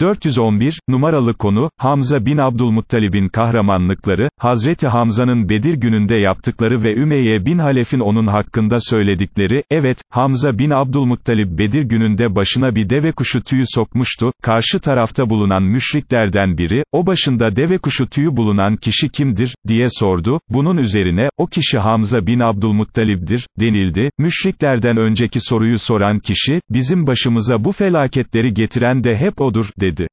411, numaralı konu, Hamza bin Abdülmuttalib'in kahramanlıkları, Hazreti Hamza'nın Bedir gününde yaptıkları ve Ümeyye bin Halef'in onun hakkında söyledikleri, evet, Hamza bin Abdülmuttalib Bedir gününde başına bir deve kuşu tüyü sokmuştu, karşı tarafta bulunan müşriklerden biri, o başında deve kuşu tüyü bulunan kişi kimdir, diye sordu, bunun üzerine, o kişi Hamza bin Abdülmuttalib'dir, denildi, müşriklerden önceki soruyu soran kişi, bizim başımıza bu felaketleri getiren de hep odur, dedi. dedi.